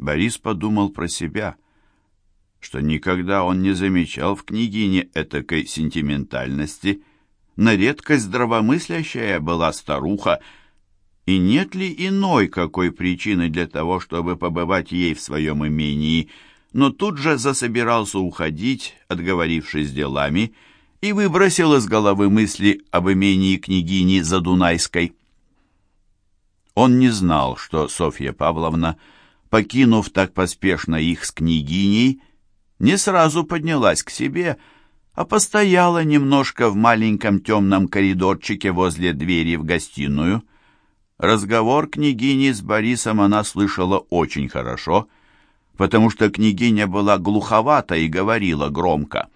Борис подумал про себя, что никогда он не замечал в княгине этакой сентиментальности. На редкость здравомыслящая была старуха, и нет ли иной какой причины для того, чтобы побывать ей в своем имении, но тут же засобирался уходить, отговорившись делами, и выбросил из головы мысли об имении княгини Задунайской. Он не знал, что Софья Павловна, покинув так поспешно их с княгиней, не сразу поднялась к себе, а постояла немножко в маленьком темном коридорчике возле двери в гостиную. Разговор княгини с Борисом она слышала очень хорошо, потому что княгиня была глуховата и говорила громко.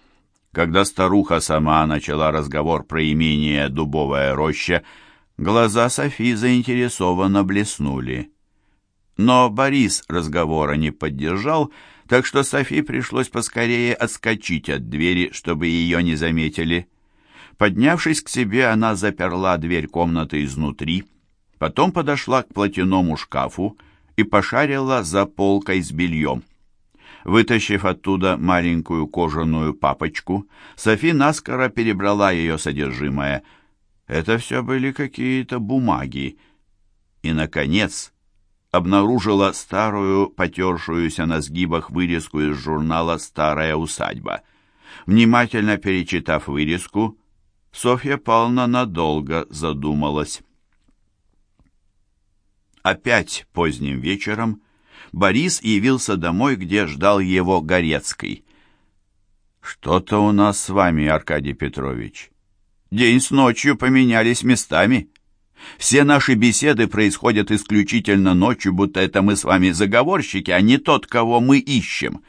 Когда старуха сама начала разговор про имение Дубовая роща, глаза Софи заинтересованно блеснули. Но Борис разговора не поддержал, так что Софи пришлось поскорее отскочить от двери, чтобы ее не заметили. Поднявшись к себе, она заперла дверь комнаты изнутри, Потом подошла к платяному шкафу и пошарила за полкой с бельем. Вытащив оттуда маленькую кожаную папочку, Софи наскоро перебрала ее содержимое. Это все были какие-то бумаги. И, наконец, обнаружила старую, потершуюся на сгибах вырезку из журнала «Старая усадьба». Внимательно перечитав вырезку, Софья Павловна надолго задумалась. Опять поздним вечером Борис явился домой, где ждал его Горецкий. «Что-то у нас с вами, Аркадий Петрович. День с ночью поменялись местами. Все наши беседы происходят исключительно ночью, будто это мы с вами заговорщики, а не тот, кого мы ищем».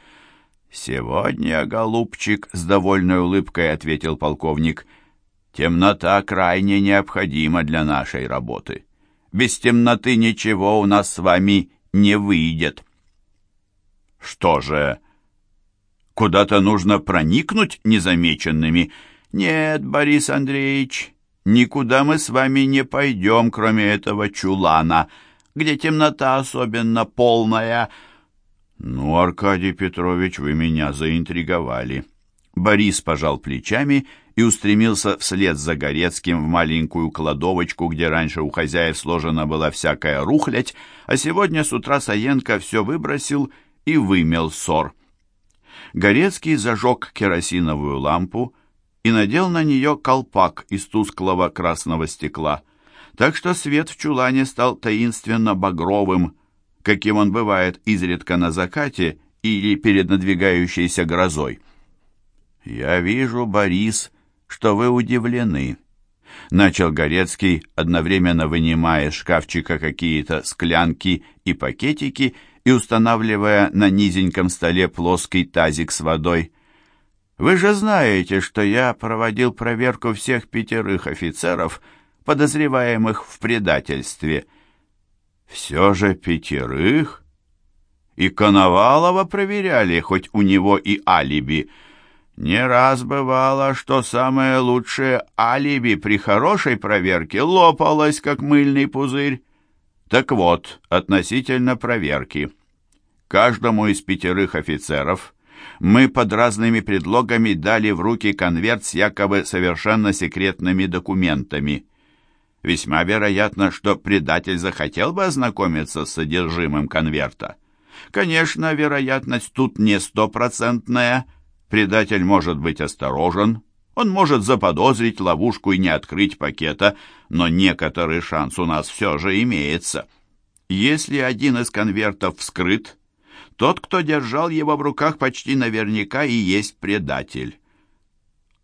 «Сегодня, голубчик», — с довольной улыбкой ответил полковник, — «темнота крайне необходима для нашей работы». Без темноты ничего у нас с вами не выйдет. Что же, куда-то нужно проникнуть незамеченными? Нет, Борис Андреевич, никуда мы с вами не пойдем, кроме этого чулана, где темнота особенно полная. Ну, Аркадий Петрович, вы меня заинтриговали. Борис пожал плечами и устремился вслед за Горецким в маленькую кладовочку, где раньше у хозяев сложена была всякая рухлядь, а сегодня с утра Саенко все выбросил и вымел ссор. Горецкий зажег керосиновую лампу и надел на нее колпак из тусклого красного стекла, так что свет в чулане стал таинственно багровым, каким он бывает изредка на закате или перед надвигающейся грозой. «Я вижу, Борис», что вы удивлены», — начал Горецкий, одновременно вынимая из шкафчика какие-то склянки и пакетики и устанавливая на низеньком столе плоский тазик с водой. «Вы же знаете, что я проводил проверку всех пятерых офицеров, подозреваемых в предательстве». «Все же пятерых?» «И Коновалова проверяли, хоть у него и алиби», не раз бывало, что самое лучшее алиби при хорошей проверке лопалось, как мыльный пузырь. Так вот, относительно проверки. Каждому из пятерых офицеров мы под разными предлогами дали в руки конверт с якобы совершенно секретными документами. Весьма вероятно, что предатель захотел бы ознакомиться с содержимым конверта. Конечно, вероятность тут не стопроцентная – Предатель может быть осторожен, он может заподозрить ловушку и не открыть пакета, но некоторый шанс у нас все же имеется. Если один из конвертов вскрыт, тот, кто держал его в руках, почти наверняка и есть предатель.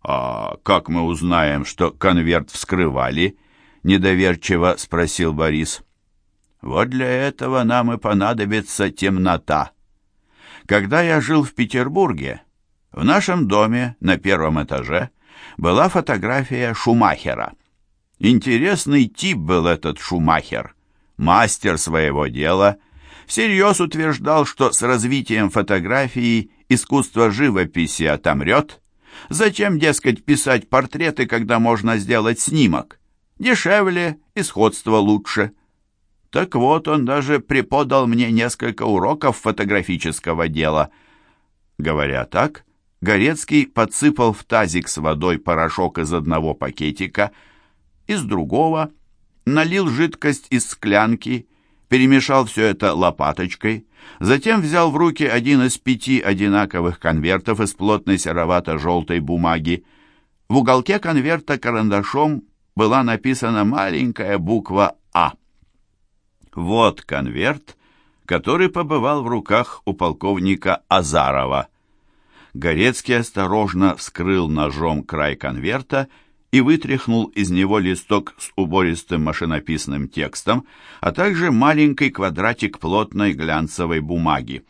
«А как мы узнаем, что конверт вскрывали?» — недоверчиво спросил Борис. «Вот для этого нам и понадобится темнота. Когда я жил в Петербурге, в нашем доме на первом этаже была фотография Шумахера. Интересный тип был этот Шумахер, мастер своего дела, всерьез утверждал, что с развитием фотографии искусство живописи отомрет. Зачем, дескать, писать портреты, когда можно сделать снимок? Дешевле и сходство лучше. Так вот, он даже преподал мне несколько уроков фотографического дела. Говоря так, Горецкий подсыпал в тазик с водой порошок из одного пакетика, из другого, налил жидкость из склянки, перемешал все это лопаточкой, затем взял в руки один из пяти одинаковых конвертов из плотной серовато-желтой бумаги. В уголке конверта карандашом была написана маленькая буква «А». Вот конверт, который побывал в руках у полковника Азарова. Горецкий осторожно вскрыл ножом край конверта и вытряхнул из него листок с убористым машинописным текстом, а также маленький квадратик плотной глянцевой бумаги.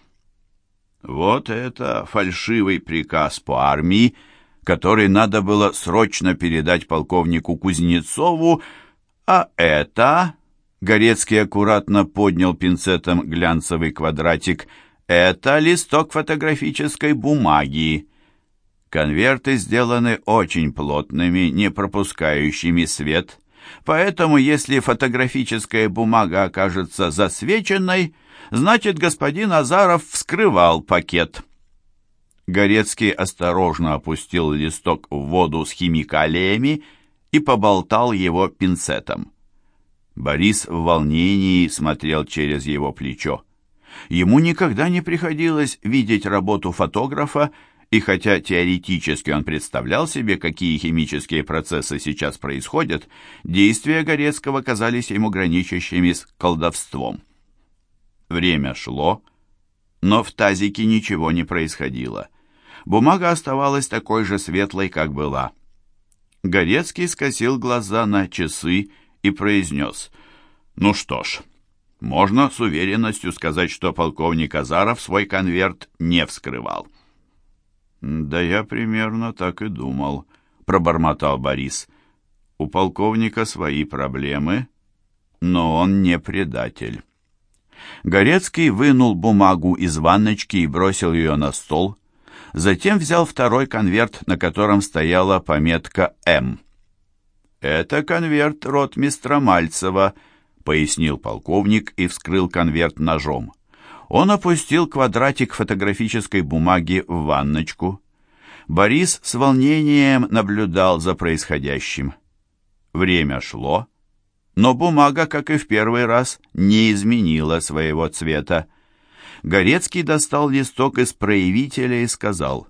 Вот это фальшивый приказ по армии, который надо было срочно передать полковнику Кузнецову, а это Горецкий аккуратно поднял пинцетом глянцевый квадратик. «Это листок фотографической бумаги. Конверты сделаны очень плотными, не пропускающими свет. Поэтому, если фотографическая бумага окажется засвеченной, значит, господин Азаров вскрывал пакет». Горецкий осторожно опустил листок в воду с химикалиями и поболтал его пинцетом. Борис в волнении смотрел через его плечо. Ему никогда не приходилось видеть работу фотографа, и хотя теоретически он представлял себе, какие химические процессы сейчас происходят, действия Горецкого казались ему граничащими с колдовством. Время шло, но в тазике ничего не происходило. Бумага оставалась такой же светлой, как была. Горецкий скосил глаза на часы и произнес «Ну что ж, можно с уверенностью сказать, что полковник Азаров свой конверт не вскрывал». «Да я примерно так и думал», — пробормотал Борис. «У полковника свои проблемы, но он не предатель». Горецкий вынул бумагу из ванночки и бросил ее на стол. Затем взял второй конверт, на котором стояла пометка «М». «Это конверт ротмистра Мальцева», — пояснил полковник и вскрыл конверт ножом. Он опустил квадратик фотографической бумаги в ванночку. Борис с волнением наблюдал за происходящим. Время шло, но бумага, как и в первый раз, не изменила своего цвета. Горецкий достал листок из проявителя и сказал,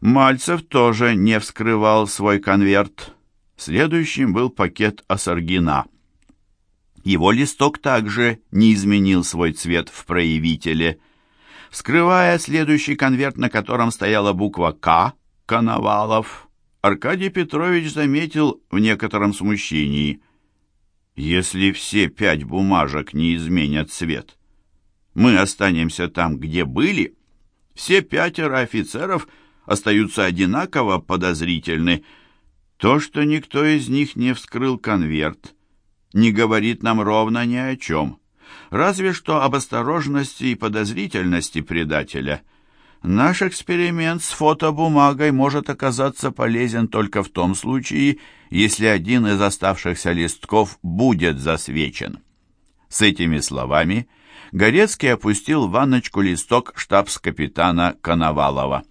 «Мальцев тоже не вскрывал свой конверт». Следующим был пакет Асаргина. Его листок также не изменил свой цвет в проявителе. Вскрывая следующий конверт, на котором стояла буква «К», Коновалов, Аркадий Петрович заметил в некотором смущении. «Если все пять бумажек не изменят цвет, мы останемся там, где были. Все пятеро офицеров остаются одинаково подозрительны». То, что никто из них не вскрыл конверт, не говорит нам ровно ни о чем. Разве что об осторожности и подозрительности предателя. Наш эксперимент с фотобумагой может оказаться полезен только в том случае, если один из оставшихся листков будет засвечен. С этими словами Горецкий опустил в ванночку листок штабс-капитана Коновалова.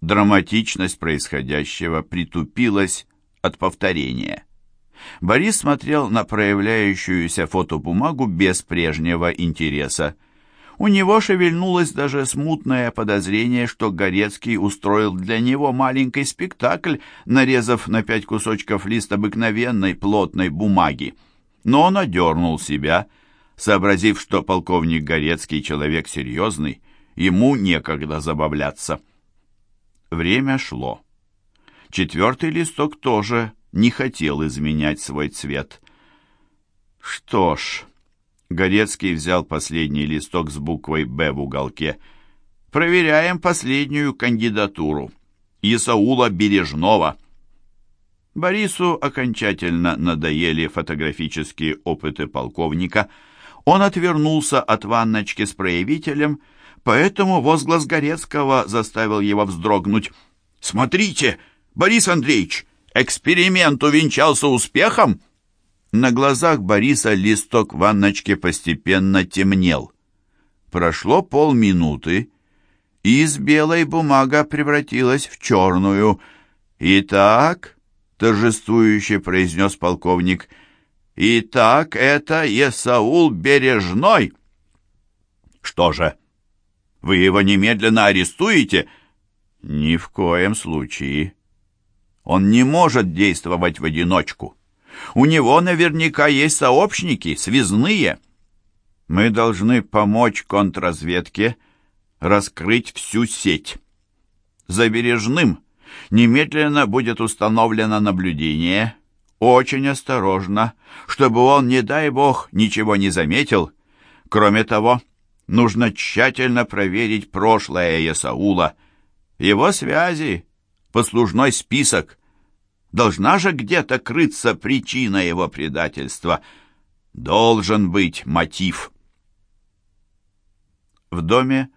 Драматичность происходящего притупилась от повторения. Борис смотрел на проявляющуюся фотобумагу без прежнего интереса. У него шевельнулось даже смутное подозрение, что Горецкий устроил для него маленький спектакль, нарезав на пять кусочков лист обыкновенной плотной бумаги. Но он одернул себя, сообразив, что полковник Горецкий человек серьезный, ему некогда забавляться. Время шло. Четвертый листок тоже не хотел изменять свой цвет. Что ж, Горецкий взял последний листок с буквой «Б» в уголке. Проверяем последнюю кандидатуру. Исаула Бережного. Борису окончательно надоели фотографические опыты полковника. Он отвернулся от ванночки с проявителем Поэтому возглас Горецкого заставил его вздрогнуть. «Смотрите, Борис Андреевич, эксперимент увенчался успехом!» На глазах Бориса листок ванночки постепенно темнел. Прошло полминуты, и из белой бумага превратилась в черную. «Итак», — торжествующе произнес полковник, — «итак, это Есаул Бережной». «Что же, вы его немедленно арестуете?» «Ни в коем случае. Он не может действовать в одиночку». У него наверняка есть сообщники, связные. Мы должны помочь контрразведке раскрыть всю сеть. За Бережным немедленно будет установлено наблюдение, очень осторожно, чтобы он, не дай бог, ничего не заметил. Кроме того, нужно тщательно проверить прошлое Ясаула, его связи, послужной список, Должна же где-то крыться причина его предательства. Должен быть мотив. В доме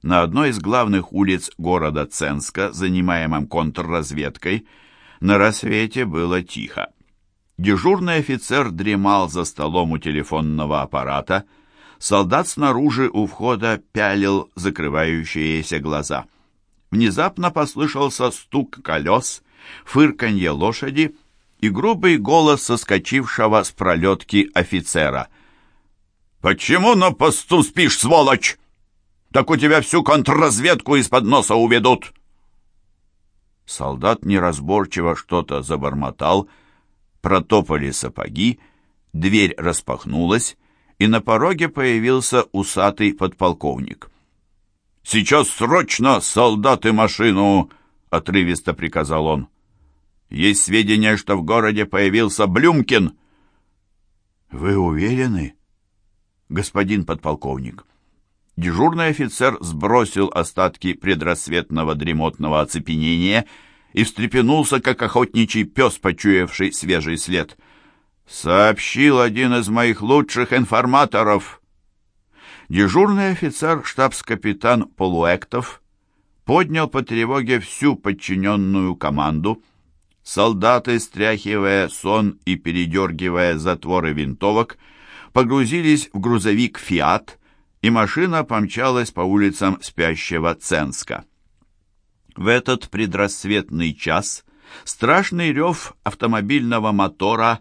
на одной из главных улиц города Ценска, занимаемом контрразведкой, на рассвете было тихо. Дежурный офицер дремал за столом у телефонного аппарата, солдат снаружи у входа пялил закрывающиеся глаза. Внезапно послышался стук колес, фырканье лошади и грубый голос соскочившего с пролетки офицера. «Почему на посту спишь, сволочь? Так у тебя всю контрразведку из-под носа уведут!» Солдат неразборчиво что-то забормотал, протопали сапоги, дверь распахнулась, и на пороге появился усатый подполковник. «Сейчас срочно, солдаты, машину!» — отрывисто приказал он. Есть сведения, что в городе появился Блюмкин. Вы уверены, господин подполковник? Дежурный офицер сбросил остатки предрассветного дремотного оцепенения и встрепенулся, как охотничий пес, почуявший свежий след. «Сообщил один из моих лучших информаторов». Дежурный офицер, штабс-капитан Полуэктов, поднял по тревоге всю подчиненную команду — Солдаты, стряхивая сон и передергивая затворы винтовок, погрузились в грузовик «Фиат», и машина помчалась по улицам спящего Ценска. В этот предрассветный час страшный рев автомобильного мотора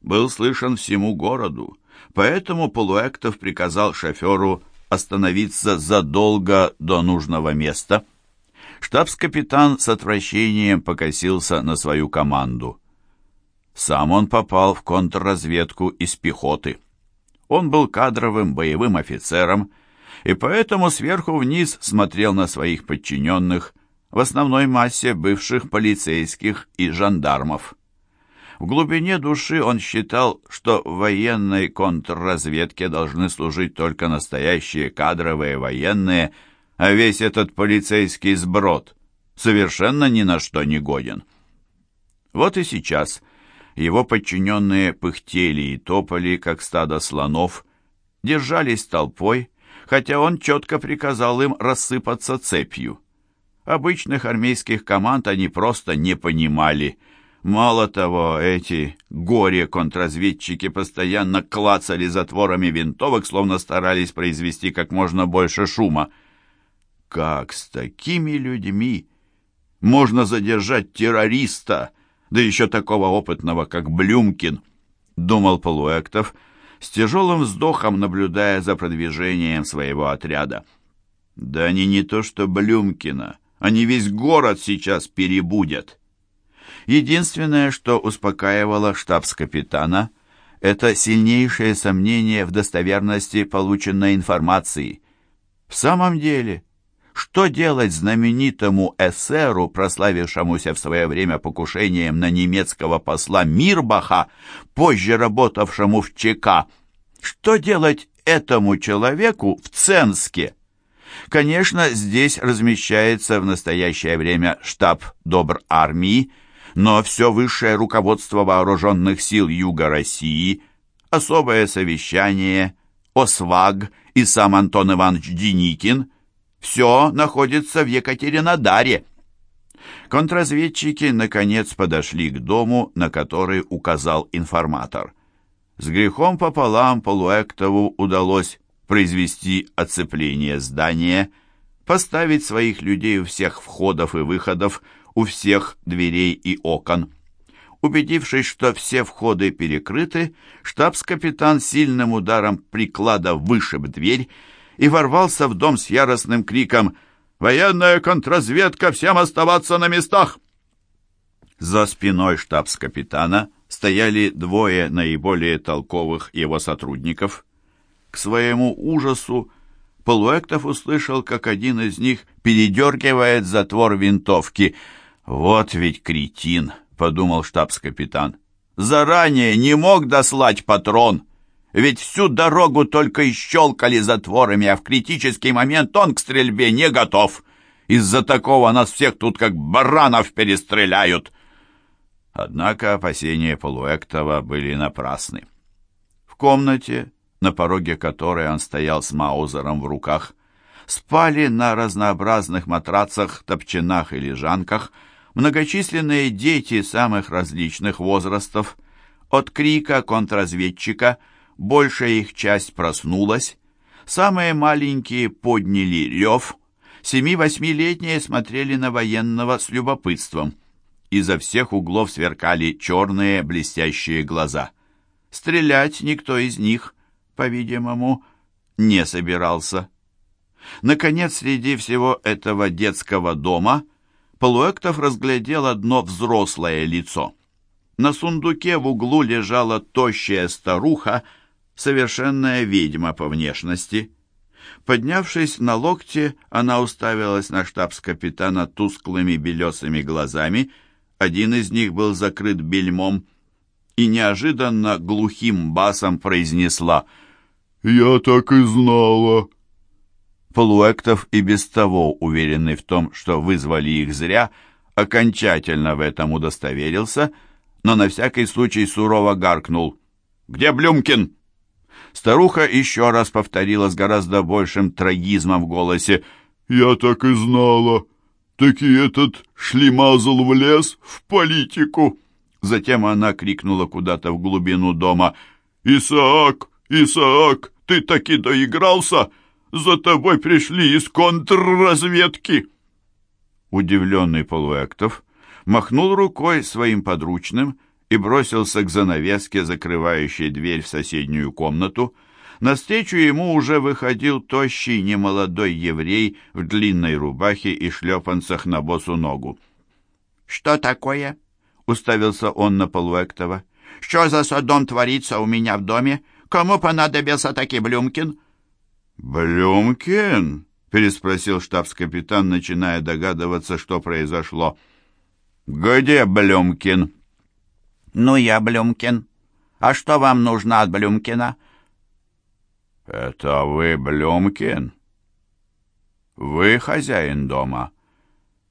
был слышен всему городу, поэтому Полуэктов приказал шоферу остановиться задолго до нужного места – Штабс-капитан с отвращением покосился на свою команду. Сам он попал в контрразведку из пехоты. Он был кадровым боевым офицером и поэтому сверху вниз смотрел на своих подчиненных, в основной массе бывших полицейских и жандармов. В глубине души он считал, что в военной контрразведке должны служить только настоящие кадровые военные – а весь этот полицейский сброд совершенно ни на что не годен. Вот и сейчас его подчиненные пыхтели и топали, как стадо слонов, держались толпой, хотя он четко приказал им рассыпаться цепью. Обычных армейских команд они просто не понимали. Мало того, эти горе-контрразведчики постоянно клацали затворами винтовок, словно старались произвести как можно больше шума как с такими людьми можно задержать террориста, да еще такого опытного, как Блюмкин, думал Полуэктов, с тяжелым вздохом наблюдая за продвижением своего отряда. Да они не то что Блюмкина, они весь город сейчас перебудят. Единственное, что успокаивало штабс-капитана, это сильнейшее сомнение в достоверности полученной информации. В самом деле, что делать знаменитому эсеру, прославившемуся в свое время покушением на немецкого посла Мирбаха, позже работавшему в ЧК? Что делать этому человеку в Ценске? Конечно, здесь размещается в настоящее время штаб Добр армии, но все высшее руководство вооруженных сил Юга России, особое совещание, ОСВАГ и сам Антон Иванович Деникин – все находится в Екатеринодаре. Контрразведчики, наконец, подошли к дому, на который указал информатор. С грехом пополам Полуэктову удалось произвести оцепление здания, поставить своих людей у всех входов и выходов, у всех дверей и окон. Убедившись, что все входы перекрыты, штабс-капитан сильным ударом приклада вышиб дверь и ворвался в дом с яростным криком «Военная контрразведка! Всем оставаться на местах!» За спиной штабс-капитана стояли двое наиболее толковых его сотрудников. К своему ужасу Полуэктов услышал, как один из них передергивает затвор винтовки. «Вот ведь кретин!» — подумал штабс-капитан. «Заранее не мог дослать патрон!» Ведь всю дорогу только и щелкали затворами, а в критический момент он к стрельбе не готов. Из-за такого нас всех тут как баранов перестреляют. Однако опасения Полуэктова были напрасны. В комнате, на пороге которой он стоял с Маузером в руках, спали на разнообразных матрацах, топчинах и лежанках многочисленные дети самых различных возрастов. От крика контрразведчика большая их часть проснулась, самые маленькие подняли рев, семи-восьмилетние смотрели на военного с любопытством – Изо всех углов сверкали черные блестящие глаза. Стрелять никто из них, по-видимому, не собирался. Наконец, среди всего этого детского дома Полуэктов разглядел одно взрослое лицо. На сундуке в углу лежала тощая старуха, совершенная ведьма по внешности. Поднявшись на локте, она уставилась на штабс-капитана тусклыми белесыми глазами — один из них был закрыт бельмом, и неожиданно глухим басом произнесла «Я так и знала». Полуэктов и без того, уверенный в том, что вызвали их зря, окончательно в этом удостоверился, но на всякий случай сурово гаркнул «Где Блюмкин?» Старуха еще раз повторила с гораздо большим трагизмом в голосе «Я так и знала». «Таки этот шлемазл в лес, в политику!» Затем она крикнула куда-то в глубину дома. «Исаак, Исаак, ты таки доигрался? За тобой пришли из контрразведки!» Удивленный Полуэктов махнул рукой своим подручным и бросился к занавеске, закрывающей дверь в соседнюю комнату, Навстречу ему уже выходил тощий немолодой еврей в длинной рубахе и шлепанцах на босу ногу. «Что такое?» — уставился он на Полуэктова. «Что за садом творится у меня в доме? Кому понадобился таки Блюмкин?» «Блюмкин?» — переспросил штабс-капитан, начиная догадываться, что произошло. «Где Блюмкин?» «Ну, я Блюмкин. А что вам нужно от Блюмкина?» «Это вы Блюмкин? Вы хозяин дома?»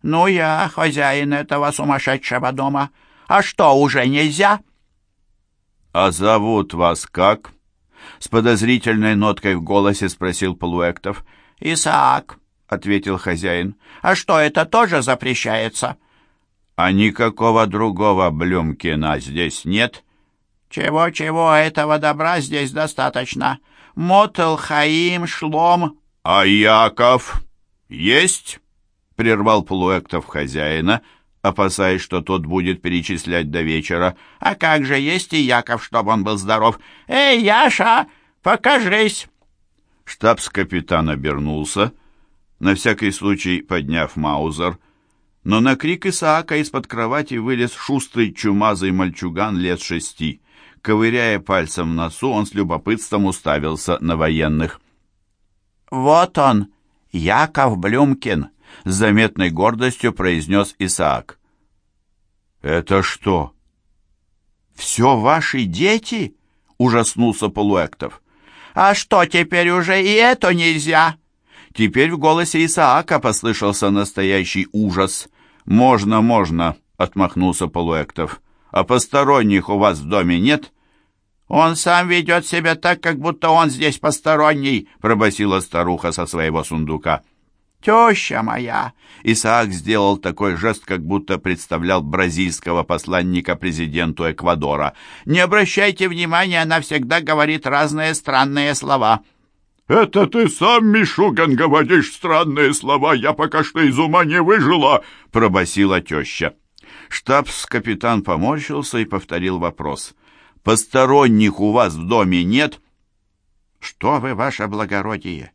«Ну, я хозяин этого сумасшедшего дома. А что, уже нельзя?» «А зовут вас как?» С подозрительной ноткой в голосе спросил Полуэктов. «Исаак», — ответил хозяин. «А что, это тоже запрещается?» «А никакого другого Блюмкина здесь нет?» «Чего-чего, этого добра здесь достаточно. Мотел, Хаим, Шлом. А Яков есть? Прервал Полуэктов хозяина, опасаясь, что тот будет перечислять до вечера. А как же есть и Яков, чтобы он был здоров? Эй, Яша, покажись! Штабс-капитан обернулся, на всякий случай подняв маузер, но на крик Исаака из-под кровати вылез шустрый чумазый мальчуган лет шести. Ковыряя пальцем в носу, он с любопытством уставился на военных. «Вот он, Яков Блюмкин», — с заметной гордостью произнес Исаак. «Это что?» «Все ваши дети?» — ужаснулся Полуэктов. «А что, теперь уже и это нельзя?» Теперь в голосе Исаака послышался настоящий ужас. «Можно, можно», — отмахнулся Полуэктов. «А посторонних у вас в доме нет?» «Он сам ведет себя так, как будто он здесь посторонний», — пробасила старуха со своего сундука. Теща моя!» Исаак сделал такой жест, как будто представлял бразильского посланника президенту Эквадора. «Не обращайте внимания, она всегда говорит разные странные слова». «Это ты сам, Мишуган, говоришь странные слова, я пока что из ума не выжила!» — пробасила теща. Штабс-капитан поморщился и повторил вопрос. «Посторонних у вас в доме нет?» «Что вы, ваше благородие?»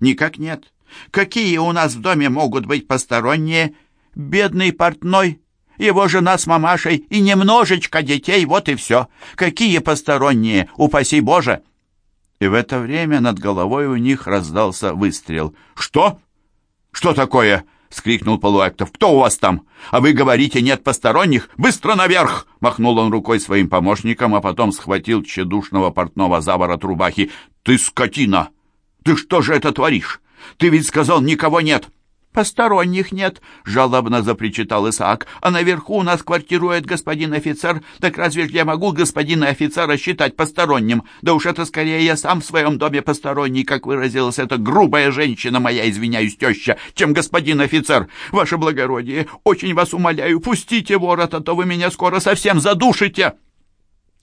«Никак нет. Какие у нас в доме могут быть посторонние? Бедный портной, его жена с мамашей и немножечко детей, вот и все. Какие посторонние, упаси Боже!» И в это время над головой у них раздался выстрел. «Что? Что такое?» — скрикнул Полуэктов. «Кто у вас там? А вы говорите, нет посторонних? Быстро наверх!» Махнул он рукой своим помощникам, а потом схватил тщедушного портного за ворот рубахи. «Ты скотина! Ты что же это творишь? Ты ведь сказал, никого нет!» «Посторонних нет», — жалобно запричитал Исаак. «А наверху у нас квартирует господин офицер. Так разве я могу господина офицера считать посторонним? Да уж это скорее я сам в своем доме посторонний, как выразилась эта грубая женщина моя, извиняюсь, теща, чем господин офицер. Ваше благородие, очень вас умоляю, пустите ворот, а то вы меня скоро совсем задушите».